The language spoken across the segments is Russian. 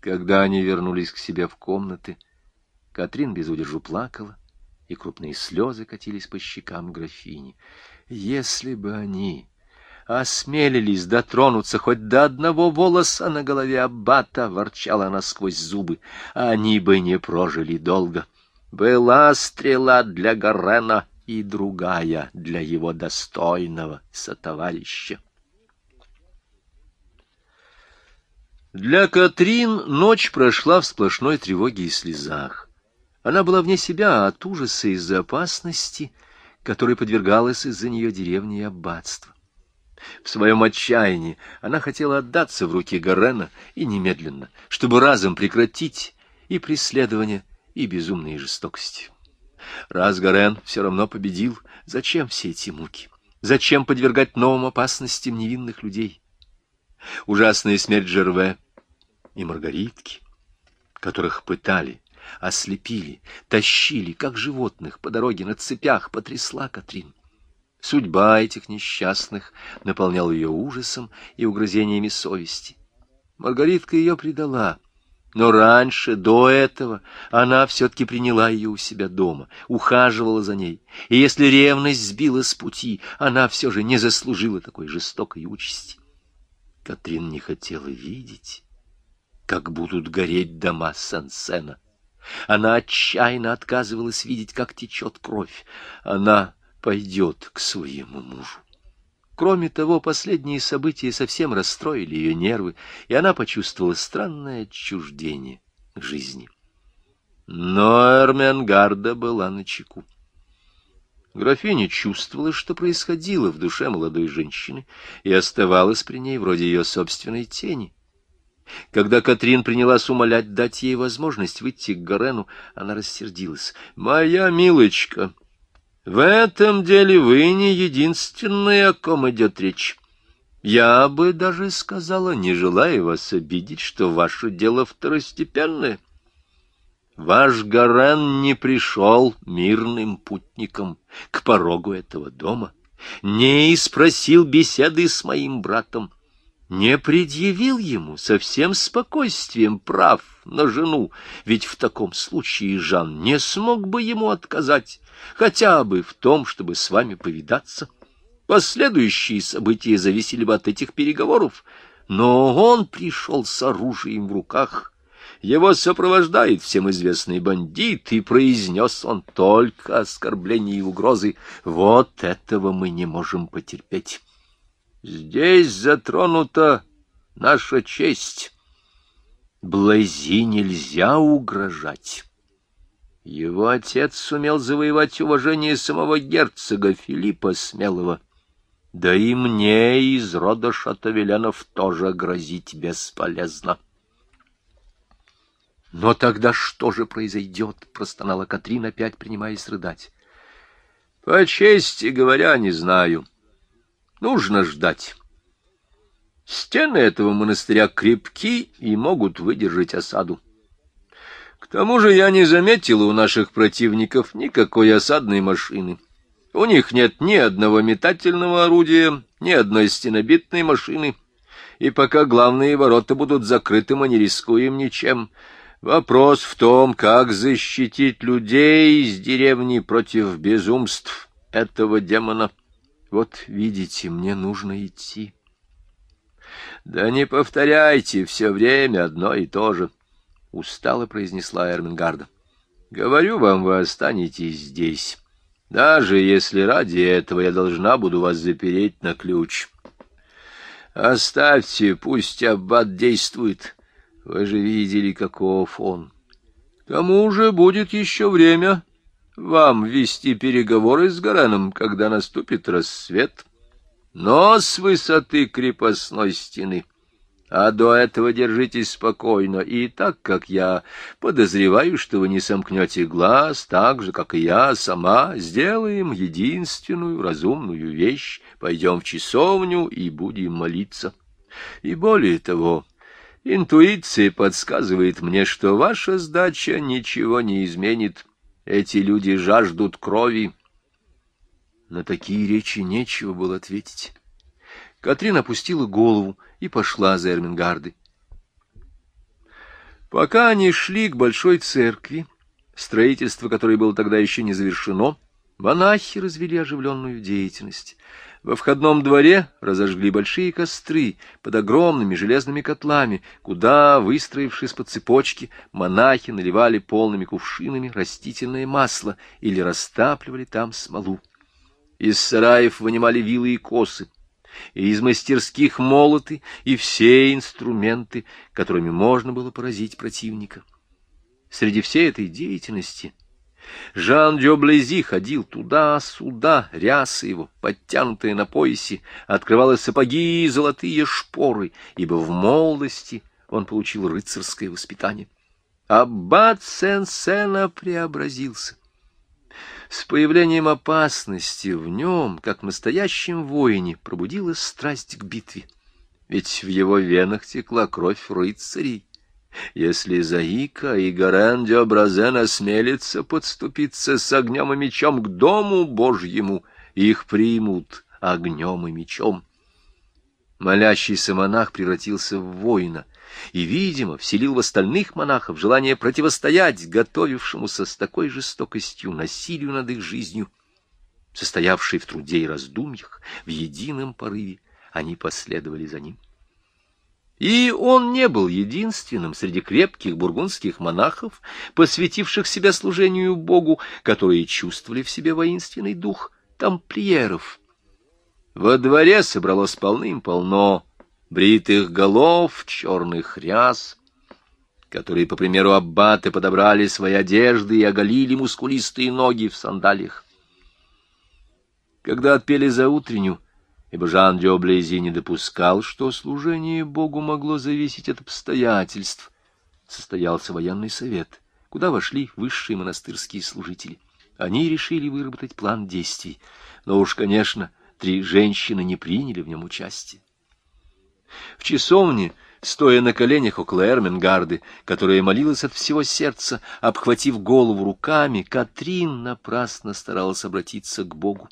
Когда они вернулись к себе в комнаты, Катрин без удержу плакала, и крупные слезы катились по щекам графини. Если бы они осмелились дотронуться хоть до одного волоса на голове аббата, ворчала она сквозь зубы, они бы не прожили долго. Была стрела для Гарена и другая для его достойного сотоварища. Для Катрин ночь прошла в сплошной тревоге и слезах. Она была вне себя от ужаса из-за опасности, которой подвергалась из-за нее деревня и аббатство. В своем отчаянии она хотела отдаться в руки Гарена и немедленно, чтобы разом прекратить и преследование, и безумные жестокости. Раз Гарен все равно победил, зачем все эти муки? Зачем подвергать новым опасностям невинных людей? Ужасная смерть Жерве и Маргаритки, которых пытали, ослепили, тащили, как животных, по дороге на цепях, потрясла Катрин. Судьба этих несчастных наполняла ее ужасом и угрызениями совести. Маргаритка ее предала, но раньше, до этого, она все-таки приняла ее у себя дома, ухаживала за ней, и если ревность сбила с пути, она все же не заслужила такой жестокой участи. Катрин не хотела видеть, как будут гореть дома Сансена. Она отчаянно отказывалась видеть, как течет кровь. Она пойдет к своему мужу. Кроме того, последние события совсем расстроили ее нервы, и она почувствовала странное отчуждение к жизни. Но Эрменгарда была на чеку. Графиня чувствовала, что происходило в душе молодой женщины, и оставалась при ней вроде ее собственной тени. Когда Катрин принялась умолять дать ей возможность выйти к Горену, она рассердилась. «Моя милочка, в этом деле вы не единственная, о ком идет речь. Я бы даже сказала, не желая вас обидеть, что ваше дело второстепенное». Ваш Гарен не пришел мирным путником к порогу этого дома, не испросил беседы с моим братом, не предъявил ему со всем спокойствием прав на жену, ведь в таком случае Жан не смог бы ему отказать, хотя бы в том, чтобы с вами повидаться. Последующие события зависели бы от этих переговоров, но он пришел с оружием в руках, его сопровождает всем известный бандит, и произнес он только оскорбления и угрозы. Вот этого мы не можем потерпеть. Здесь затронута наша честь. Блази нельзя угрожать. Его отец сумел завоевать уважение самого герцога Филиппа Смелого. Да и мне из рода Шатовелянов тоже грозить бесполезно. Но тогда что же произойдет? — простонала Катрин, опять принимаясь рыдать. — По чести говоря, не знаю. Нужно ждать. Стены этого монастыря крепки и могут выдержать осаду. К тому же я не заметила у наших противников никакой осадной машины. У них нет ни одного метательного орудия, ни одной стенобитной машины. И пока главные ворота будут закрыты, мы не рискуем ничем. Вопрос в том, как защитить людей из деревни против безумств этого демона. Вот, видите, мне нужно идти. Да не повторяйте все время одно и то же, — устало произнесла Эрмингарда. Говорю вам, вы останетесь здесь, даже если ради этого я должна буду вас запереть на ключ. Оставьте, пусть аббат действует. Вы же видели, каков он. К тому же будет еще время вам вести переговоры с Гареном, когда наступит рассвет. Но с высоты крепостной стены. А до этого держитесь спокойно, и так как я подозреваю, что вы не сомкнете глаз, так же, как и я сама, сделаем единственную разумную вещь, пойдем в часовню и будем молиться. И более того, Интуиция подсказывает мне, что ваша сдача ничего не изменит. Эти люди жаждут крови. На такие речи нечего было ответить. Катрин опустила голову и пошла за Эрмингардой. Пока они шли к большой церкви, строительство которой было тогда еще не завершено, монахи развели оживленную деятельность. Во входном дворе разожгли большие костры под огромными железными котлами, куда, выстроившись по цепочке, монахи наливали полными кувшинами растительное масло или растапливали там смолу. Из сараев вынимали вилы и косы, и из мастерских молоты и все инструменты, которыми можно было поразить противника. Среди всей этой деятельности Жан Дёблези ходил туда-сюда, рясы его, подтянутые на поясе, открывалы сапоги и золотые шпоры, ибо в молодости он получил рыцарское воспитание. Аббат Сен-Сена преобразился. С появлением опасности в нем, как в настоящем воине, пробудилась страсть к битве. Ведь в его венах текла кровь рыцарей, если Заика и Гарен Бразен осмелится подступиться с огнем и мечом к дому Божьему, их примут огнем и мечом. Молящийся монах превратился в воина и, видимо, вселил в остальных монахов желание противостоять готовившемуся с такой жестокостью насилию над их жизнью, состоявшей в труде и раздумьях, в едином порыве, они последовали за ним. И он не был единственным среди крепких бургундских монахов, посвятивших себя служению Богу, которые чувствовали в себе воинственный дух тамплиеров. Во дворе собралось полным-полно бритых голов, черных ряс, которые, по примеру аббаты, подобрали свои одежды и оголили мускулистые ноги в сандалиях. Когда отпели за утреннюю, ибо Жан Дёблези не допускал, что служение Богу могло зависеть от обстоятельств. Состоялся военный совет, куда вошли высшие монастырские служители. Они решили выработать план действий, но уж, конечно, три женщины не приняли в нем участие. В часовне, стоя на коленях около Эрмингарды, которая молилась от всего сердца, обхватив голову руками, Катрин напрасно старалась обратиться к Богу.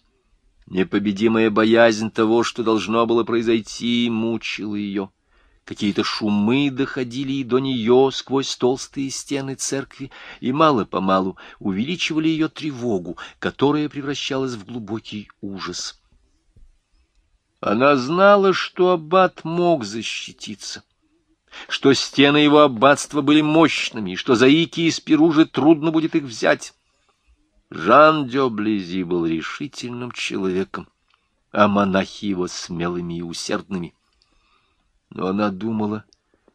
Непобедимая боязнь того, что должно было произойти, мучила ее. Какие-то шумы доходили и до нее сквозь толстые стены церкви, и мало-помалу увеличивали ее тревогу, которая превращалась в глубокий ужас. Она знала, что аббат мог защититься, что стены его аббатства были мощными, и что заики из Перужи трудно будет их взять. Жан Дёблези был решительным человеком, а монахи его смелыми и усердными. Но она думала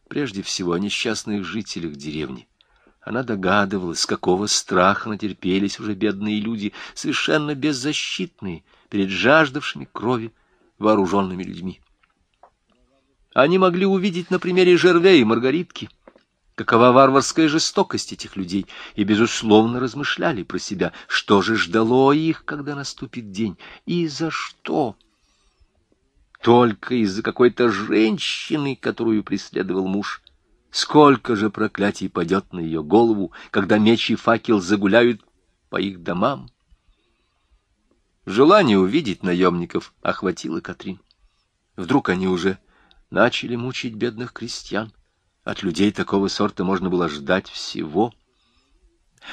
прежде всего о несчастных жителях деревни. Она догадывалась, какого страха натерпелись уже бедные люди, совершенно беззащитные перед жаждавшими крови вооруженными людьми. Они могли увидеть на примере Жерве и Маргаритки — какова варварская жестокость этих людей, и, безусловно, размышляли про себя, что же ждало их, когда наступит день, и за что. Только из-за какой-то женщины, которую преследовал муж. Сколько же проклятий падет на ее голову, когда меч и факел загуляют по их домам. Желание увидеть наемников охватило Катрин. Вдруг они уже начали мучить бедных крестьян. От людей такого сорта можно было ждать всего.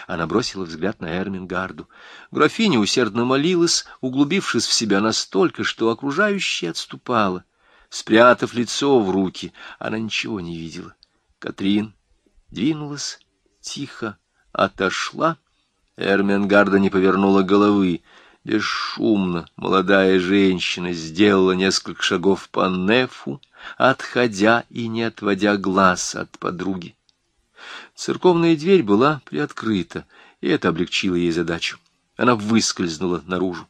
Она бросила взгляд на Эрмингарду. Графиня усердно молилась, углубившись в себя настолько, что окружающее отступало. Спрятав лицо в руки, она ничего не видела. Катрин двинулась, тихо отошла. Эрмингарда не повернула головы. Бесшумно молодая женщина сделала несколько шагов по нефу, отходя и не отводя глаз от подруги. Церковная дверь была приоткрыта, и это облегчило ей задачу. Она выскользнула наружу.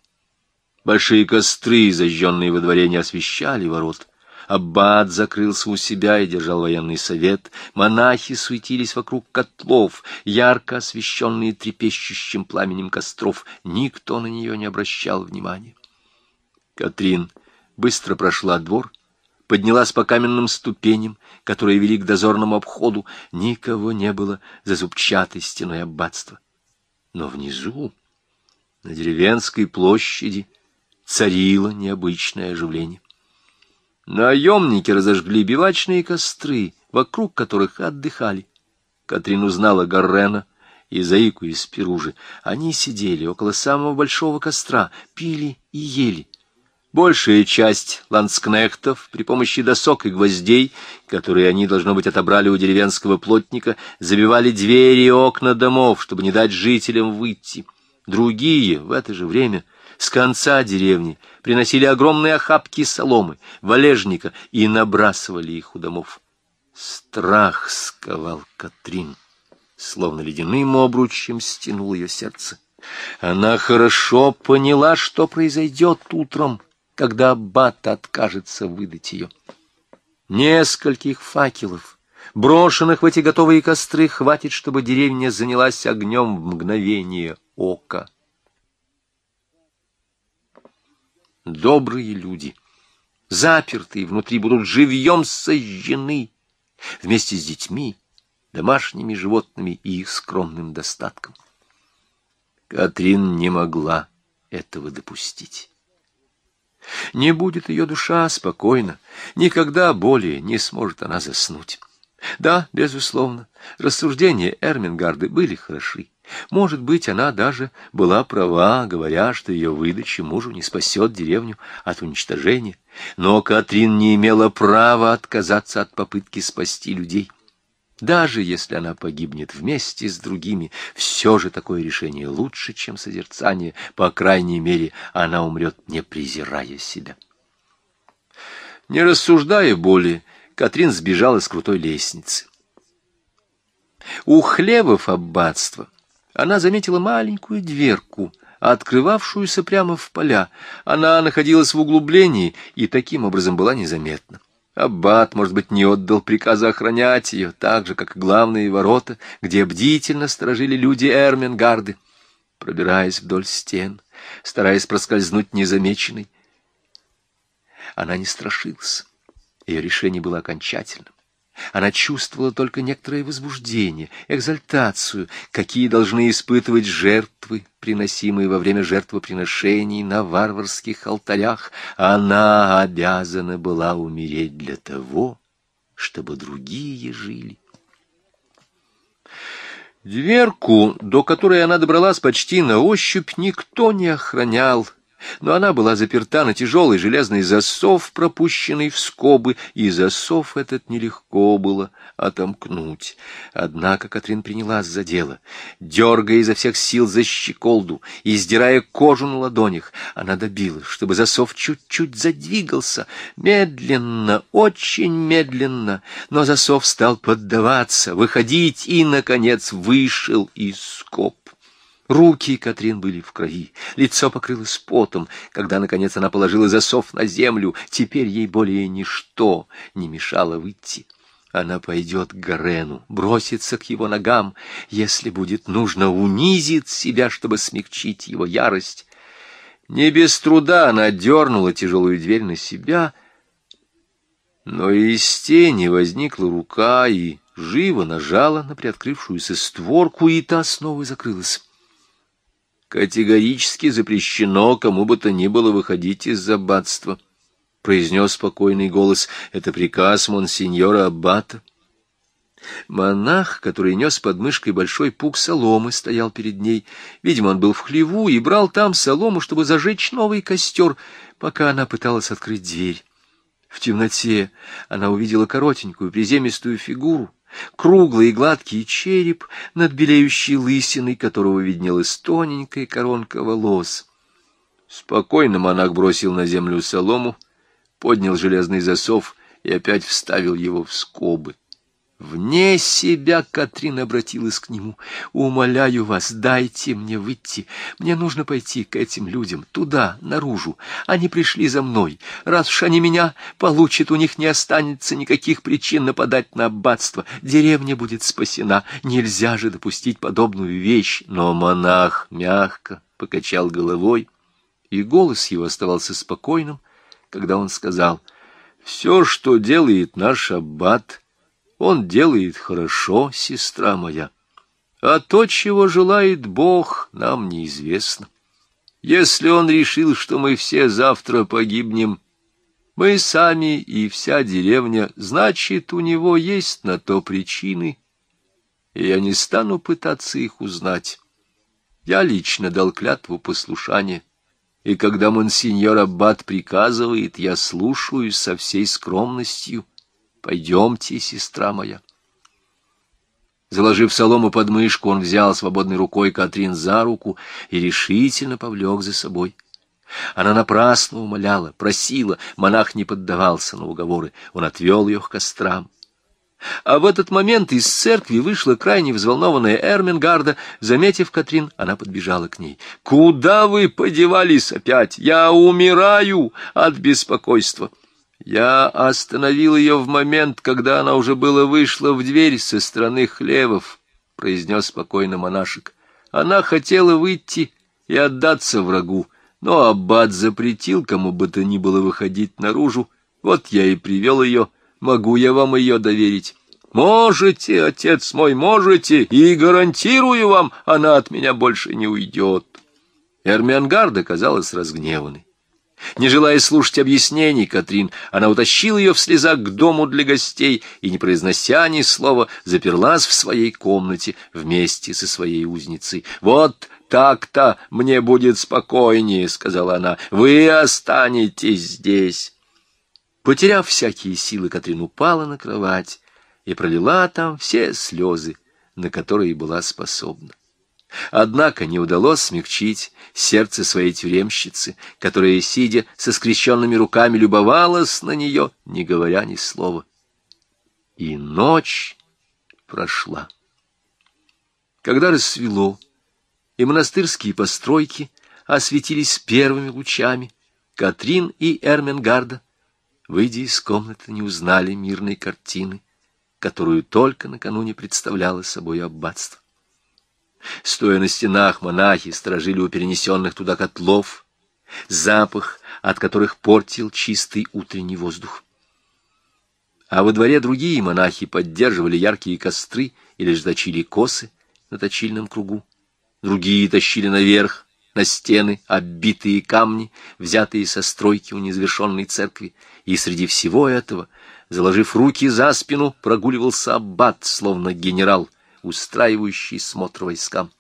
Большие костры, зажженные во дворе, не освещали ворот. Аббат закрылся у себя и держал военный совет. Монахи суетились вокруг котлов, ярко освещенные трепещущим пламенем костров. Никто на нее не обращал внимания. Катрин быстро прошла двор поднялась по каменным ступеням, которые вели к дозорному обходу. Никого не было за зубчатой стеной аббатства. Но внизу, на деревенской площади, царило необычное оживление. Наемники разожгли бивачные костры, вокруг которых отдыхали. Катрин узнала Гаррена Заику из Перужи. Они сидели около самого большого костра, пили и ели. Большая часть ланскнехтов при помощи досок и гвоздей, которые они, должно быть, отобрали у деревенского плотника, забивали двери и окна домов, чтобы не дать жителям выйти. Другие в это же время с конца деревни приносили огромные охапки соломы, валежника и набрасывали их у домов. Страх сковал Катрин, словно ледяным обручем стянул ее сердце. Она хорошо поняла, что произойдет утром, когда аббат откажется выдать ее. Нескольких факелов, брошенных в эти готовые костры, хватит, чтобы деревня занялась огнем в мгновение ока. Добрые люди, запертые внутри, будут живьем сожжены вместе с детьми, домашними животными и их скромным достатком. Катрин не могла этого допустить. Не будет ее душа спокойна, никогда более не сможет она заснуть. Да, безусловно, рассуждения Эрмингарды были хороши. Может быть, она даже была права, говоря, что ее выдача мужу не спасет деревню от уничтожения. Но Катрин не имела права отказаться от попытки спасти людей. Даже если она погибнет вместе с другими, все же такое решение лучше, чем созерцание. По крайней мере, она умрет, не презирая себя. Не рассуждая более, Катрин сбежала с крутой лестницы. У хлевов аббатства она заметила маленькую дверку, открывавшуюся прямо в поля. Она находилась в углублении и таким образом была незаметна. Аббат, может быть, не отдал приказа охранять ее, так же, как и главные ворота, где бдительно сторожили люди Эрмингарды. Пробираясь вдоль стен, стараясь проскользнуть незамеченной, она не страшилась. Ее решение было окончательным. Она чувствовала только некоторое возбуждение, экзальтацию, какие должны испытывать жертвы, приносимые во время жертвоприношений на варварских алтарях. Она обязана была умереть для того, чтобы другие жили. Дверку, до которой она добралась почти на ощупь, никто не охранял, но она была заперта на тяжелый железный засов, пропущенный в скобы, и засов этот нелегко было отомкнуть. Однако Катрин принялась за дело, дергая изо всех сил за щеколду и сдирая кожу на ладонях. Она добилась, чтобы засов чуть-чуть задвигался, медленно, очень медленно, но засов стал поддаваться, выходить и, наконец, вышел из скоб. Руки Катрин были в крови, лицо покрылось потом, когда, наконец, она положила засов на землю. Теперь ей более ничто не мешало выйти. Она пойдет к Гарену, бросится к его ногам, если будет нужно, унизит себя, чтобы смягчить его ярость. Не без труда она дернула тяжелую дверь на себя, но из тени возникла рука и живо нажала на приоткрывшуюся створку, и та снова закрылась. Категорически запрещено кому бы то ни было выходить из аббатства, — произнес спокойный голос. Это приказ монсеньора Аббата. Монах, который нес под мышкой большой пук соломы, стоял перед ней. Видимо, он был в хлеву и брал там солому, чтобы зажечь новый костер, пока она пыталась открыть дверь. В темноте она увидела коротенькую приземистую фигуру, круглый и гладкий череп, над белеющей лысиной которого виднелась тоненькая коронка волос. Спокойно монах бросил на землю солому, поднял железный засов и опять вставил его в скобы. Вне себя Катрин обратилась к нему. «Умоляю вас, дайте мне выйти. Мне нужно пойти к этим людям, туда, наружу. Они пришли за мной. Раз уж они меня получат, у них не останется никаких причин нападать на аббатство. Деревня будет спасена. Нельзя же допустить подобную вещь». Но монах мягко покачал головой, и голос его оставался спокойным, когда он сказал, «Все, что делает наш аббат, — он делает хорошо, сестра моя. А то, чего желает Бог, нам неизвестно. Если он решил, что мы все завтра погибнем, мы сами и вся деревня, значит, у него есть на то причины. и я не стану пытаться их узнать. Я лично дал клятву послушания, и когда монсеньор Аббат приказывает, я слушаю со всей скромностью. Пойдемте, сестра моя. Заложив солому под мышку, он взял свободной рукой Катрин за руку и решительно повлек за собой. Она напрасно умоляла, просила, монах не поддавался на уговоры, он отвел ее к кострам. А в этот момент из церкви вышла крайне взволнованная Эрмингарда. Заметив Катрин, она подбежала к ней. «Куда вы подевались опять? Я умираю от беспокойства!» Я остановил ее в момент, когда она уже было вышла в дверь со стороны хлевов, — произнес спокойно монашек. Она хотела выйти и отдаться врагу, но аббат запретил кому бы то ни было выходить наружу. Вот я и привел ее. Могу я вам ее доверить? Можете, отец мой, можете, и гарантирую вам, она от меня больше не уйдет. Эрмиангарда казалась разгневанной. Не желая слушать объяснений Катрин, она утащила ее в слезах к дому для гостей и, не произнося ни слова, заперлась в своей комнате вместе со своей узницей. «Вот так-то мне будет спокойнее», — сказала она, — «вы останетесь здесь». Потеряв всякие силы, Катрин упала на кровать и пролила там все слезы, на которые была способна. Однако не удалось смягчить сердце своей тюремщицы, которая, сидя со скрещенными руками, любовалась на нее, не говоря ни слова. И ночь прошла. Когда рассвело, и монастырские постройки осветились первыми лучами, Катрин и Эрменгарда, выйдя из комнаты, не узнали мирной картины, которую только накануне представляло собой аббатство. Стоя на стенах, монахи сторожили у перенесенных туда котлов, запах от которых портил чистый утренний воздух. А во дворе другие монахи поддерживали яркие костры или ж точили косы на точильном кругу. Другие тащили наверх, на стены, оббитые камни, взятые со стройки у незавершенной церкви. И среди всего этого, заложив руки за спину, прогуливался аббат, словно генерал — устраивающий смотр войскам.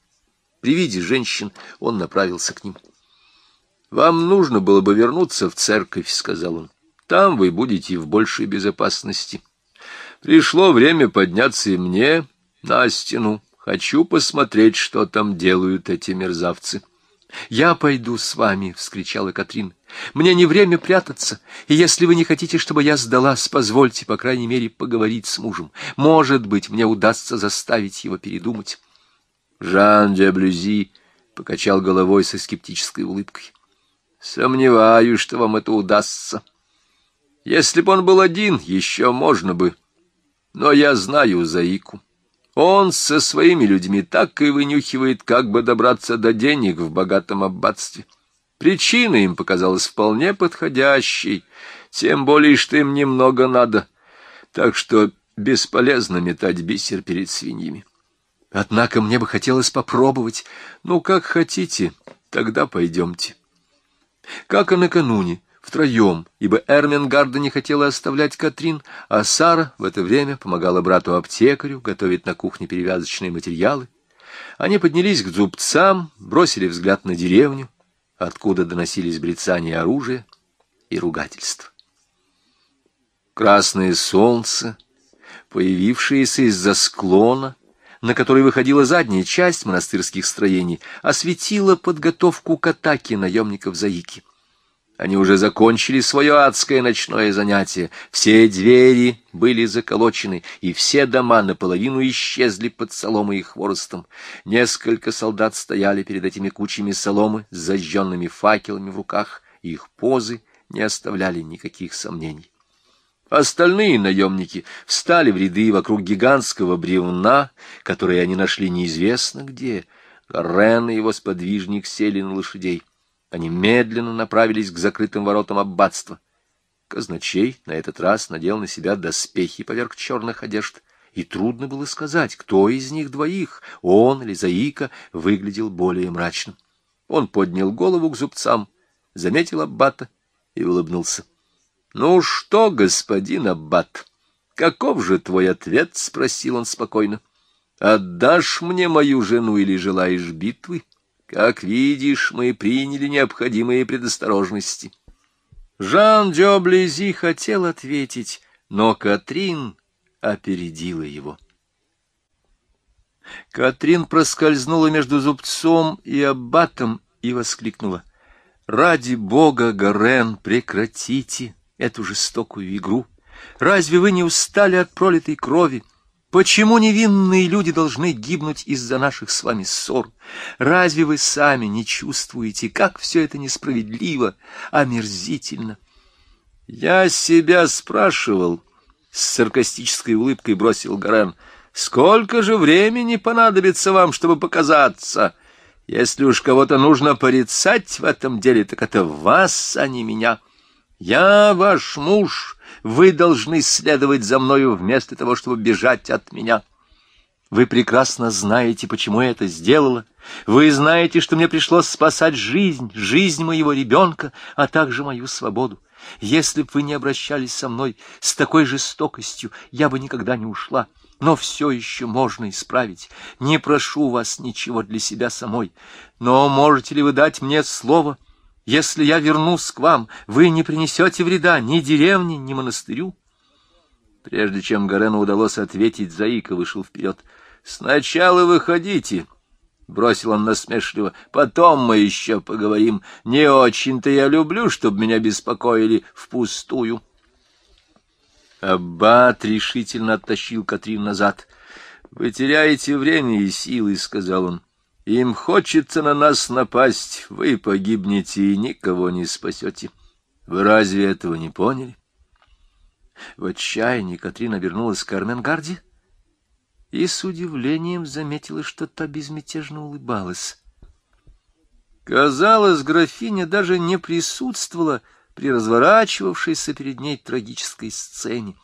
При виде женщин он направился к ним. «Вам нужно было бы вернуться в церковь», — сказал он. «Там вы будете в большей безопасности. Пришло время подняться и мне на стену. Хочу посмотреть, что там делают эти мерзавцы». «Я пойду с вами!» — вскричала Катрин. «Мне не время прятаться, и если вы не хотите, чтобы я сдалась, позвольте, по крайней мере, поговорить с мужем. Может быть, мне удастся заставить его передумать». Жан де Блюзи покачал головой со скептической улыбкой. «Сомневаюсь, что вам это удастся. Если бы он был один, еще можно бы. Но я знаю Заику». Он со своими людьми так и вынюхивает, как бы добраться до денег в богатом аббатстве. Причина им показалась вполне подходящей, тем более, что им немного надо, так что бесполезно метать бисер перед свиньями. Однако мне бы хотелось попробовать. Ну, как хотите, тогда пойдемте. Как и накануне, втроем, ибо Эрмингарда не хотела оставлять Катрин, а Сара в это время помогала брату-аптекарю готовить на кухне перевязочные материалы. Они поднялись к зубцам, бросили взгляд на деревню, откуда доносились брецания оружия и ругательства. Красное солнце, появившееся из-за склона, на который выходила задняя часть монастырских строений, осветило подготовку к атаке наемников Заики. Они уже закончили свое адское ночное занятие. Все двери были заколочены, и все дома наполовину исчезли под соломой и хворостом. Несколько солдат стояли перед этими кучами соломы с зажженными факелами в руках, и их позы не оставляли никаких сомнений. Остальные наемники встали в ряды вокруг гигантского бревна, которое они нашли неизвестно где. Рен и его сподвижник сели на лошадей. Они медленно направились к закрытым воротам аббатства. Казначей на этот раз надел на себя доспехи поверх черных одежд, и трудно было сказать, кто из них двоих, он или Заика, выглядел более мрачным. Он поднял голову к зубцам, заметил аббата и улыбнулся. — Ну что, господин аббат, каков же твой ответ? — спросил он спокойно. — Отдашь мне мою жену или желаешь битвы? Как видишь, мы приняли необходимые предосторожности. Жан Дёблези хотел ответить, но Катрин опередила его. Катрин проскользнула между зубцом и аббатом и воскликнула. «Ради бога, Гарен, прекратите эту жестокую игру! Разве вы не устали от пролитой крови? Почему невинные люди должны гибнуть из-за наших с вами ссор? Разве вы сами не чувствуете, как все это несправедливо, омерзительно?» «Я себя спрашивал», — с саркастической улыбкой бросил Гарен, — Сколько же времени понадобится вам, чтобы показаться? Если уж кого-то нужно порицать в этом деле, так это вас, а не меня. Я ваш муж, вы должны следовать за мною вместо того, чтобы бежать от меня. Вы прекрасно знаете, почему я это сделала. Вы знаете, что мне пришлось спасать жизнь, жизнь моего ребенка, а также мою свободу. Если бы вы не обращались со мной с такой жестокостью, я бы никогда не ушла но все еще можно исправить. Не прошу вас ничего для себя самой, но можете ли вы дать мне слово, если я вернусь к вам, вы не принесете вреда ни деревне, ни монастырю? Прежде чем Гарену удалось ответить, Заика вышел вперед. — Сначала выходите, — бросил он насмешливо, — потом мы еще поговорим. Не очень-то я люблю, чтобы меня беспокоили впустую. — Аббат решительно оттащил Катрин назад. — Вы теряете время и силы, — сказал он. — Им хочется на нас напасть, вы погибнете и никого не спасете. Вы разве этого не поняли? В отчаянии Катрин обернулась к Арменгарде и с удивлением заметила, что та безмятежно улыбалась. Казалось, графиня даже не присутствовала, — при разворачивавшейся перед ней трагической сцене.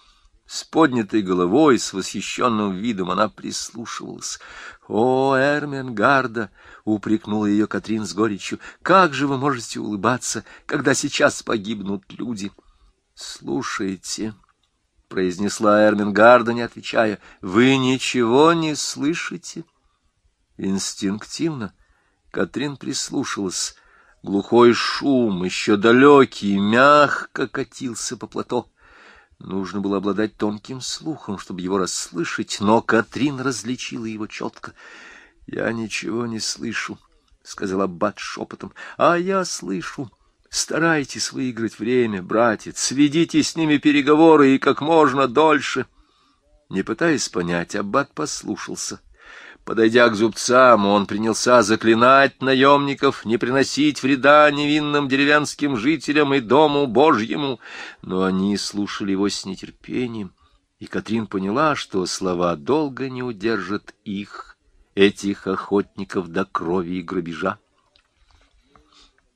С поднятой головой, с восхищенным видом она прислушивалась. «О, Эрменгарда!» — упрекнула ее Катрин с горечью. «Как же вы можете улыбаться, когда сейчас погибнут люди?» «Слушайте», — произнесла Эрменгарда, не отвечая, — «вы ничего не слышите?» Инстинктивно Катрин прислушалась. Глухой шум, еще далекий, мягко катился по плато. Нужно было обладать тонким слухом, чтобы его расслышать, но Катрин различила его четко. — Я ничего не слышу, — сказал Аббат шепотом. — А я слышу. Старайтесь выиграть время, братец, сведите с ними переговоры и как можно дольше. Не пытаясь понять, Аббат послушался. Подойдя к зубцам, он принялся заклинать наемников не приносить вреда невинным деревенским жителям и дому Божьему, но они слушали его с нетерпением, и Катрин поняла, что слова долго не удержат их, этих охотников до крови и грабежа.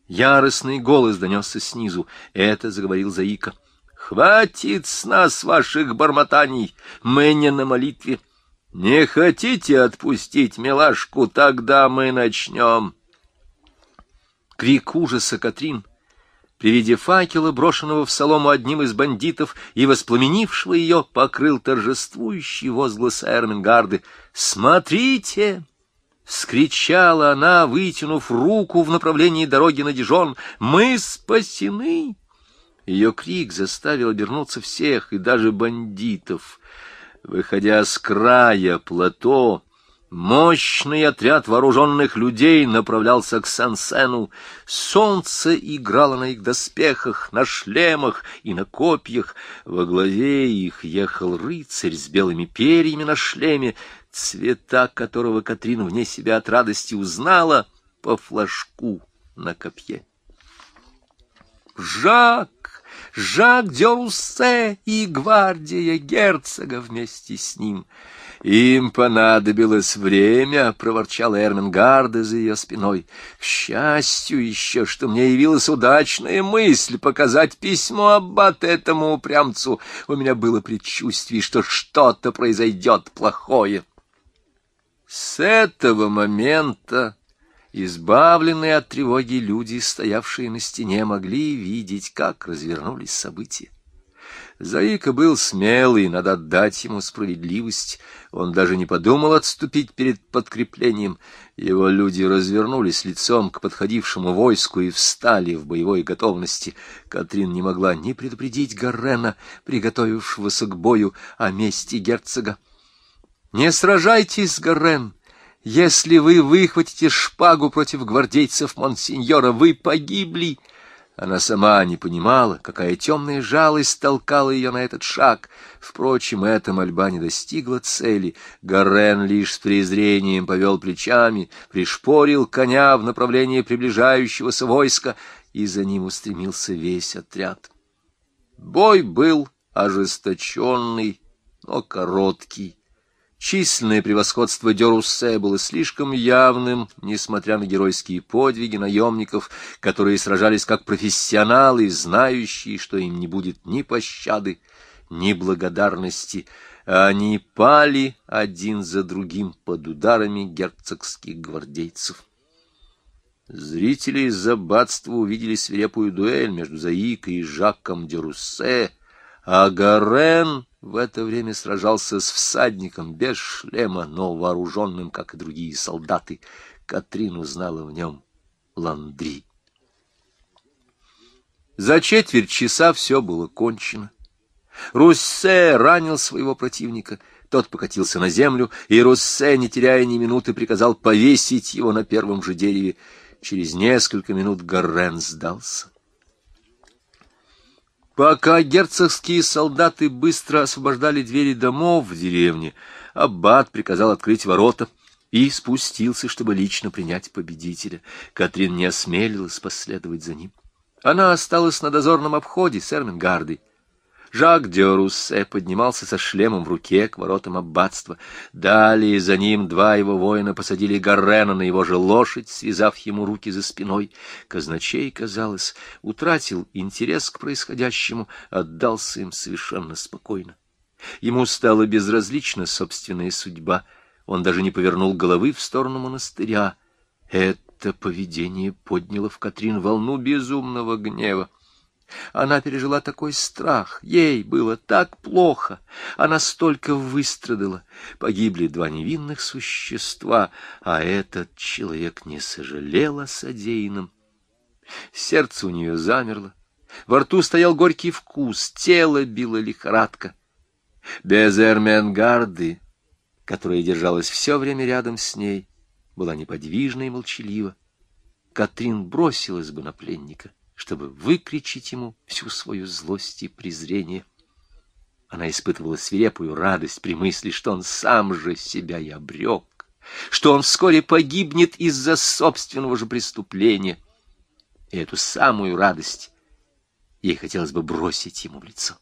Яростный голос донесся снизу. Это заговорил Заика. «Хватит с нас ваших бормотаний! Мы не на молитве!» Не хотите отпустить милашку, тогда мы начнем. Крик ужаса Катрин при виде факела, брошенного в солому одним из бандитов и воспламенившего ее, покрыл торжествующий возглас Эрмингарды. «Смотрите!» — скричала она, вытянув руку в направлении дороги на Дижон. «Мы спасены!» Ее крик заставил обернуться всех, и даже бандитов — Выходя с края плато, мощный отряд вооруженных людей направлялся к Сансену. Солнце играло на их доспехах, на шлемах и на копьях. Во главе их ехал рыцарь с белыми перьями на шлеме, цвета которого Катрин вне себя от радости узнала по флажку на копье. «Жак!» Жак Дёруссе и гвардия герцога вместе с ним. Им понадобилось время, — проворчал Эрмингарда за ее спиной. К счастью еще, что мне явилась удачная мысль показать письмо аббат этому упрямцу. У меня было предчувствие, что что-то произойдет плохое. С этого момента Избавленные от тревоги люди, стоявшие на стене, могли видеть, как развернулись события. Заика был смелый, надо отдать ему справедливость. Он даже не подумал отступить перед подкреплением. Его люди развернулись лицом к подходившему войску и встали в боевой готовности. Катрин не могла ни предупредить Гаррена, приготовившегося к бою, о мести герцога. «Не сражайтесь, Гаррен!» Если вы выхватите шпагу против гвардейцев Монсеньора, вы погибли. Она сама не понимала, какая темная жалость толкала ее на этот шаг. Впрочем, эта мольба не достигла цели. Гарен лишь с презрением повел плечами, пришпорил коня в направлении приближающегося войска, и за ним устремился весь отряд. Бой был ожесточенный, но короткий. Численное превосходство Деруссе было слишком явным, несмотря на геройские подвиги наемников, которые сражались как профессионалы, знающие, что им не будет ни пощады, ни благодарности. Они пали один за другим под ударами герцогских гвардейцев. Зрители из аббатства увидели свирепую дуэль между Заикой и Жаком Деруссе, а Гарен в это время сражался с всадником без шлема, но вооруженным, как и другие солдаты. Катрин узнала в нем Ландри. За четверть часа все было кончено. Руссе ранил своего противника, тот покатился на землю, и Руссе, не теряя ни минуты, приказал повесить его на первом же дереве. Через несколько минут Гаррен сдался. Пока герцогские солдаты быстро освобождали двери домов в деревне, аббат приказал открыть ворота и спустился, чтобы лично принять победителя. Катрин не осмелилась последовать за ним. Она осталась на дозорном обходе с Эрмингардой. Жак де Руссе поднимался со шлемом в руке к воротам аббатства. Далее за ним два его воина посадили Гаррена на его же лошадь, связав ему руки за спиной. Казначей, казалось, утратил интерес к происходящему, отдался им совершенно спокойно. Ему стала безразлична собственная судьба. Он даже не повернул головы в сторону монастыря. Это поведение подняло в Катрин волну безумного гнева. Она пережила такой страх, ей было так плохо, она столько выстрадала. Погибли два невинных существа, а этот человек не сожалел о содеянном. Сердце у нее замерло, во рту стоял горький вкус, тело било лихорадка. Без Эрменгарды, которая держалась все время рядом с ней, была неподвижна и молчалива. Катрин бросилась бы на пленника чтобы выкричить ему всю свою злость и презрение. Она испытывала свирепую радость при мысли, что он сам же себя и обрек, что он вскоре погибнет из-за собственного же преступления. И эту самую радость ей хотелось бы бросить ему в лицо.